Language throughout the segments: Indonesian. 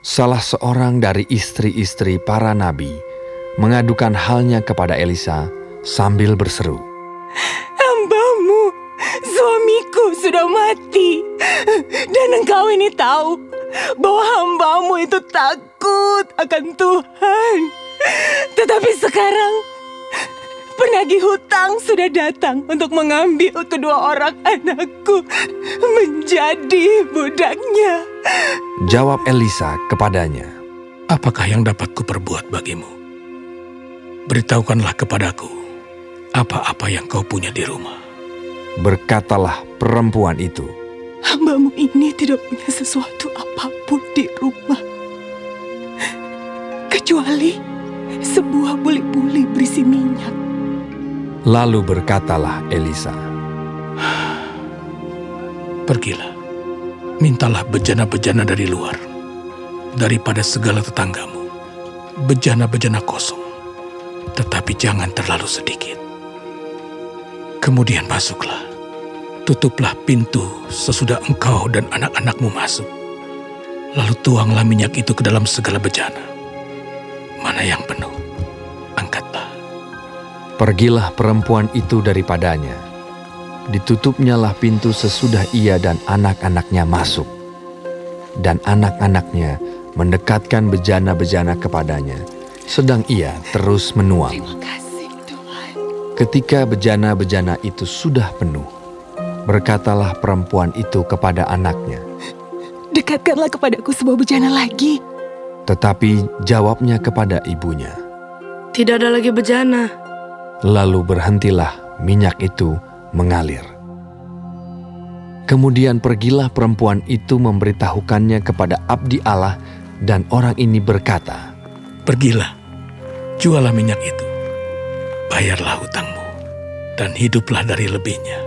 Salah seorang dari istri-istri para nabi mengadukan halnya kepada Elisa sambil berseru. Hambamu, suamiku sudah mati. Dan engkau ini tahu bahwa hambamu itu takut akan Tuhan. Tetapi sekarang penagih hutang sudah datang untuk mengambil kedua orang anakku menjadi budaknya. Jawab Elisa kepadanya, Apakah yang dapat kuperbuat bagimu? Beritahukanlah kepadaku apa-apa yang kau punya di rumah. Berkatalah perempuan itu, Hambamu ini tidak punya sesuatu apa pun di rumah. Kecuali sebuah buli-buli berisi minyak. Lalu berkatalah Elisa, Pergilah, mintalah bejana-bejana dari luar, daripada segala tetanggamu, bejana-bejana kosong, tetapi jangan terlalu sedikit. Kemudian masuklah, tutuplah pintu sesudah engkau dan anak-anakmu masuk. Lalu tuanglah minyak itu ke dalam segala bejana. Mana yang penuh, angkatlah. Pergilah perempuan itu daripadanya. Ditutupnyalah pintu sesudah ia dan anak-anaknya masuk. Dan anak-anaknya mendekatkan bejana-bejana kepadanya, sedang ia terus menuang. Terima kasih Tuhan. Ketika bejana-bejana itu sudah penuh, berkatalah perempuan itu kepada anaknya. Dekatkanlah kepadaku sebuah bejana lagi. Tetapi jawabnya kepada ibunya. Tidak ada lagi bejana. Lalu berhentilah minyak itu mengalir. Kemudian pergilah perempuan itu memberitahukannya kepada abdi Allah dan orang ini berkata, Pergilah, jualah minyak itu, bayarlah hutangmu, dan hiduplah dari lebihnya.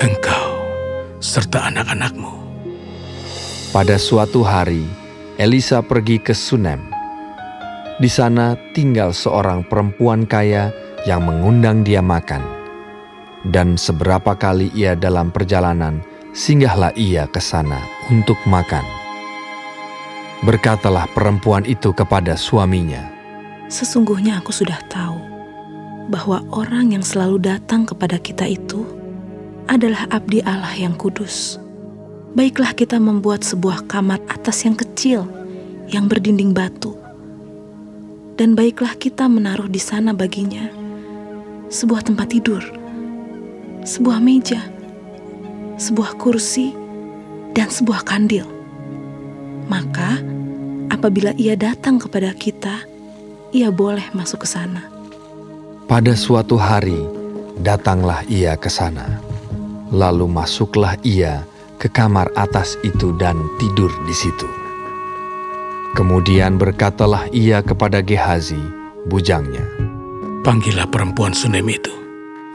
Engkau serta anak-anakmu. Pada suatu hari, Elisa pergi ke Sunem. Di sana tinggal seorang perempuan kaya yang mengundang dia makan. Dan seberapa kali ia dalam perjalanan, singgahlah ia ke sana untuk makan. Berkatalah perempuan itu kepada suaminya, Sesungguhnya aku sudah tahu bahwa orang yang selalu datang kepada kita itu adalah abdi Allah yang kudus. Baiklah kita membuat sebuah kamar atas yang kecil yang berdinding batu. Dan baiklah kita menaruh di sana baginya sebuah tempat tidur, sebuah meja, sebuah kursi, dan sebuah kandil. Maka, apabila ia datang kepada kita, ia boleh masuk ke sana. Pada suatu hari, datanglah ia ke sana. Lalu masuklah ia ke kamar atas itu dan tidur di situ. Kemudian berkatalah ia kepada Gehazi, bujangnya. Panggillah perempuan Sunem itu.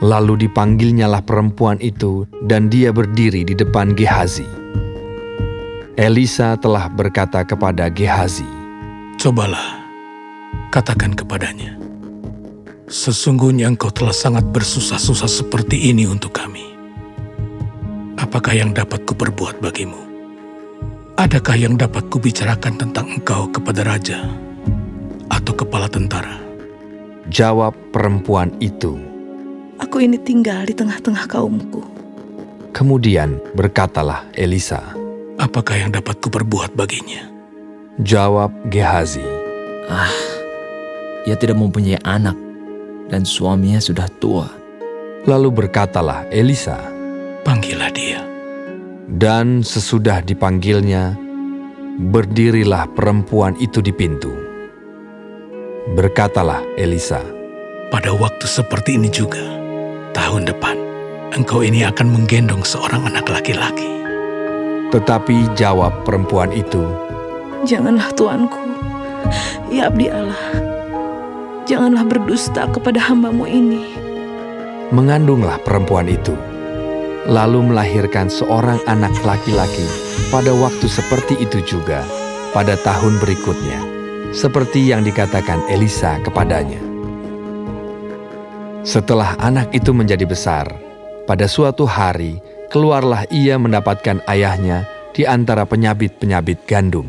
Lalu dipanggilnyalah perempuan itu dan dia berdiri di depan Gehazi. Elisa telah berkata kepada Gehazi, Cobalah, katakan kepadanya. Sesungguhnya engkau telah sangat bersusah-susah seperti ini untuk kami. Apakah yang dapat kuperbuat bagimu? Adakah yang dapat kubicarakan tentang engkau kepada raja atau kepala tentara? Jawab perempuan itu. Aku ini tinggal di tengah-tengah kaumku. Kemudian berkatalah Elisa. Apakah yang dapat kuperbuat baginya? Jawab Gehazi. Ah, ia tidak mempunyai anak dan suaminya sudah tua. Lalu berkatalah Elisa. Panggillah dia. Dan sesudah dipanggilnya, berdirilah perempuan itu di pintu. Berkatalah Elisa, Pada waktu seperti ini juga, tahun depan, engkau ini akan menggendong seorang anak laki-laki. tetapi jawab perempuan itu, Janganlah tuanku, ya abdi Allah. Janganlah berdusta kepada hambamu ini. mengandunglah perempuan itu, lalu melahirkan seorang anak laki-laki pada waktu seperti itu juga pada tahun berikutnya, seperti yang dikatakan Elisa kepadanya. Setelah anak itu menjadi besar, pada suatu hari keluarlah ia mendapatkan ayahnya di antara penyabit-penyabit gandum.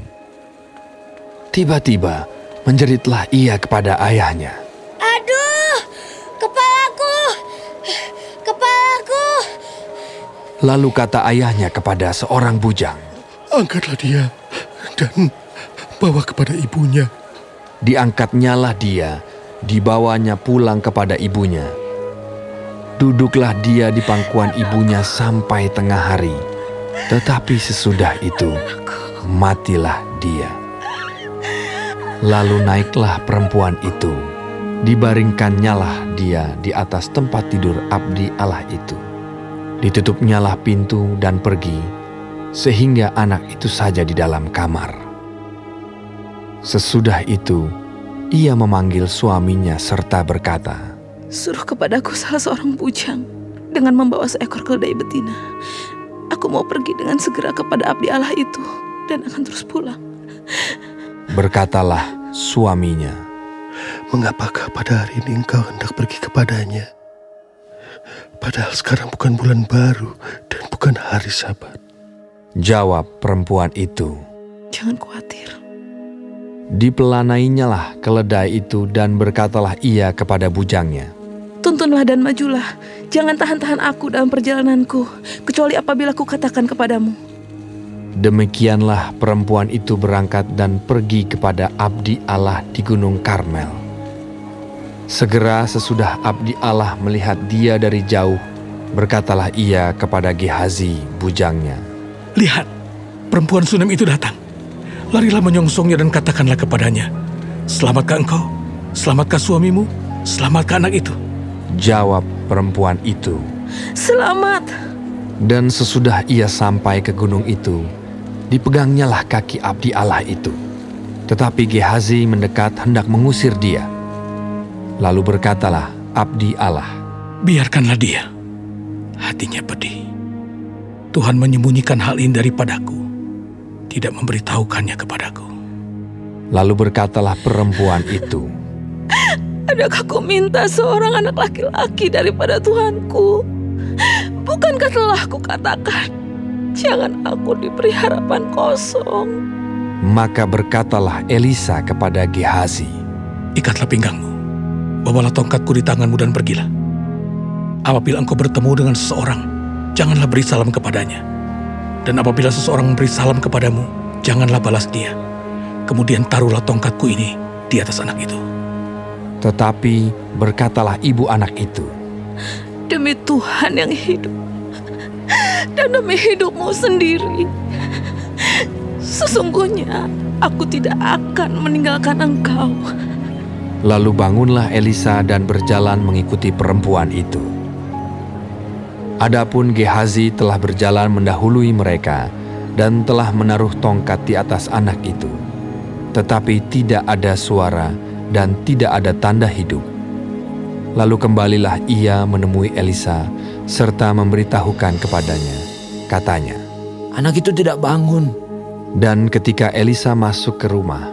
Tiba-tiba menjeritlah ia kepada ayahnya. Aduh, kepalaku, kepalaku. Lalu kata ayahnya kepada seorang bujang, Angkatlah dia dan bawa kepada ibunya. Diangkatnyalah dia, dibawanya pulang kepada ibunya. Duduklah dia di pangkuan ibunya sampai tengah hari. Tetapi sesudah itu, matilah dia. Lalu naiklah perempuan itu, dibaringkannyalah dia di atas tempat tidur abdi Allah itu. Ditutupnyalah pintu dan pergi, sehingga anak itu saja di dalam kamar. Sesudah itu, ia memanggil suaminya serta berkata, Suruh kepadaku salah seorang bujang dengan membawa seekor keledai betina. Aku mau pergi dengan segera kepada abdi Allah itu dan akan terus pulang. Berkatalah suaminya, Mengapakah pada hari ini engkau hendak pergi kepadanya? Padahal sekarang bukan bulan baru dan bukan hari sabat. Jawab perempuan itu. Jangan khawatir. Dipelanainya lah keledai itu dan berkatalah ia kepada bujangnya. Tuntunlah dan majulah. Jangan tahan-tahan aku dalam perjalananku, kecuali apabila ku katakan kepadamu. Demikianlah perempuan itu berangkat dan pergi kepada abdi Allah di Gunung Karmel. Segera sesudah abdi Allah melihat dia dari jauh, berkatalah ia kepada Gehazi, bujangnya. Lihat, perempuan Sunem itu datang. Larilah menyongsongnya dan katakanlah kepadanya, Selamatkah engkau? Selamatkah suamimu? Selamatkah anak itu? Jawab perempuan itu. Selamat. Dan sesudah ia sampai ke gunung itu, dipegangnyalah kaki abdi Allah itu. Tetapi Gehazi mendekat hendak mengusir dia. Lalu berkatalah abdi Allah, Biarkanlah dia. Hatinya pedih. Tuhan menyembunyikan hal ini daripadaku. Tidak memberitahukannya kepadaku. Lalu berkatalah perempuan itu, Adakah ku minta seorang anak laki-laki daripada Tuhanku? Bukankah telah ku katakan, jangan aku diberi harapan kosong. Maka berkatalah Elisa kepada Gehazi, Ikatlah pinggangmu. Bawalah tongkatku di tanganmu dan pergilah. Apabila engkau bertemu dengan seseorang, janganlah beri salam kepadanya. Dan apabila seseorang memberi salam kepadamu, janganlah balas dia. Kemudian taruhlah tongkatku ini di atas anak itu. Tetapi berkatalah ibu anak itu, Demi Tuhan yang hidup dan demi hidupmu sendiri. Sesungguhnya aku tidak akan meninggalkan engkau. Lalu bangunlah Elisa dan berjalan mengikuti perempuan itu. Adapun Gehazi telah berjalan mendahului mereka dan telah menaruh tongkat di atas anak itu. Tetapi tidak ada suara dan tidak ada tanda hidup. Lalu kembalilah ia menemui Elisa serta memberitahukan kepadanya. Katanya, Anak itu tidak bangun. dan ketika Elisa masuk ke rumah,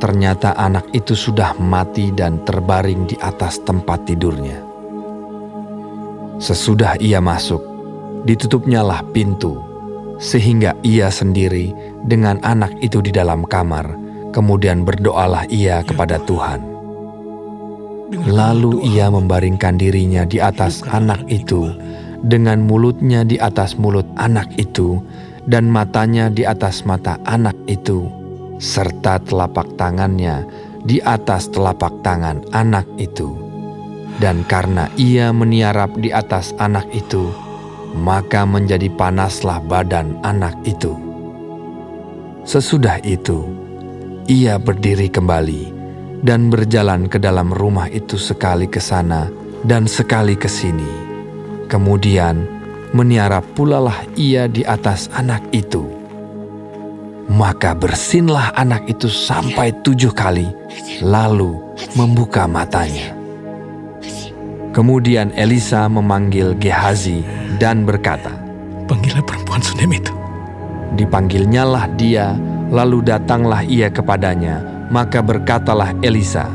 ternyata anak itu sudah mati dan terbaring di atas tempat tidurnya. Sesudah ia masuk, ditutupnyalah pintu, sehingga ia sendiri dengan anak itu di dalam kamar. Kemudian berdoalah ia kepada Tuhan. Lalu ia membaringkan dirinya di atas anak itu, dengan mulutnya di atas mulut anak itu, dan matanya di atas mata anak itu, serta telapak tangannya di atas telapak tangan anak itu. Dan karena ia meniarap di atas anak itu, maka menjadi panaslah badan anak itu. Sesudah itu, ia berdiri kembali dan berjalan ke dalam rumah itu sekali ke sana dan sekali ke sini. Kemudian meniarap pulalah ia di atas anak itu. Maka bersinlah anak itu sampai tujuh kali, lalu membuka matanya. Kemudian Elisa memanggil Gehazi dan berkata, Panggillah perempuan Sunem itu. Dipanggilnyalah dia, lalu datanglah ia kepadanya, maka berkatalah Elisa,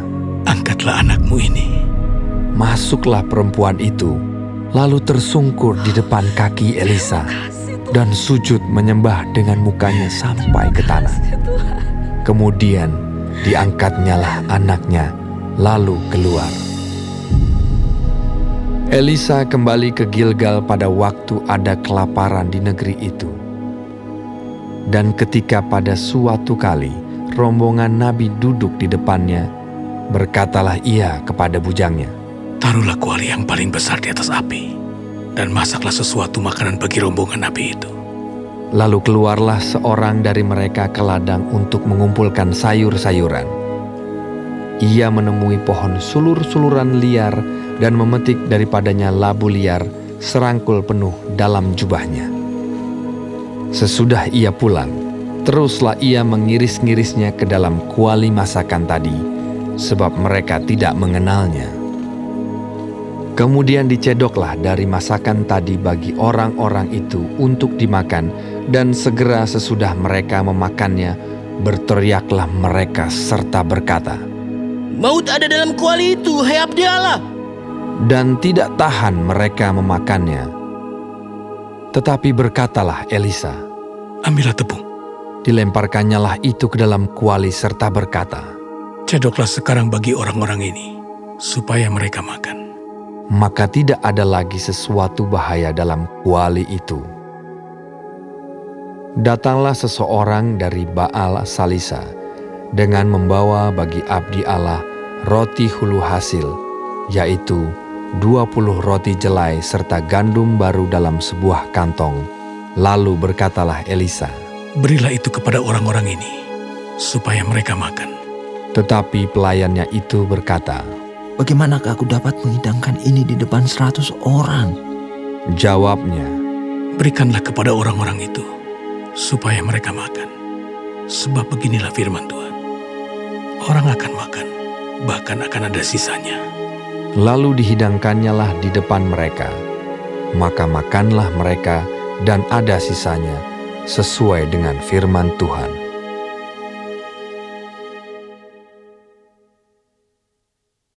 Angkatlah anakmu ini. Masuklah perempuan itu, lalu tersungkur di depan kaki Elisa dan sujud menyembah dengan mukanya sampai ke tanah. Kemudian diangkatnyalah anaknya lalu keluar. Elisa kembali ke Gilgal pada waktu ada kelaparan di negeri itu. Dan ketika pada suatu kali rombongan nabi duduk di depannya, berkatalah ia kepada bujangnya, Taruhlah kuali yang paling besar di atas api, dan masaklah sesuatu makanan bagi rombongan nabi itu. Lalu keluarlah seorang dari mereka ke ladang untuk mengumpulkan sayur-sayuran. Ia menemui pohon sulur-suluran liar dan memetik daripadanya labu liar serangkul penuh dalam jubahnya. Sesudah ia pulang, teruslah ia mengiris-ngirisnya ke dalam kuali masakan tadi, sebab mereka tidak mengenalnya. Kemudian dicedoklah dari masakan tadi bagi orang-orang itu untuk dimakan, dan segera sesudah mereka memakannya, berteriaklah mereka serta berkata, Maut ada dalam kuali itu, hai abdi Allah. Dan tidak tahan mereka memakannya. Tetapi berkatalah Elisa, Ambillah tepung, dilemparkannyalah itu ke dalam kuali serta berkata, cedoklah sekarang bagi orang-orang ini, supaya mereka makan. maka tidak ada lagi sesuatu bahaya dalam kuali itu. Datanglah seseorang dari Baal Salisa dengan membawa bagi abdi Allah roti hulu hasil, yaitu 20 roti jelai serta gandum baru dalam sebuah kantong. Lalu berkatalah Elisa, Berilah itu kepada orang-orang ini, supaya mereka makan. tetapi pelayannya itu berkata, Bagaimanakah aku dapat menghidangkan ini di depan seratus orang? jawabnya, Berikanlah kepada orang-orang itu, supaya mereka makan. Sebab beginilah firman Tuhan. Orang akan makan, bahkan akan ada sisanya. Lalu dihidangkannyalah di depan mereka. Maka makanlah mereka dan ada sisanya sesuai dengan firman Tuhan.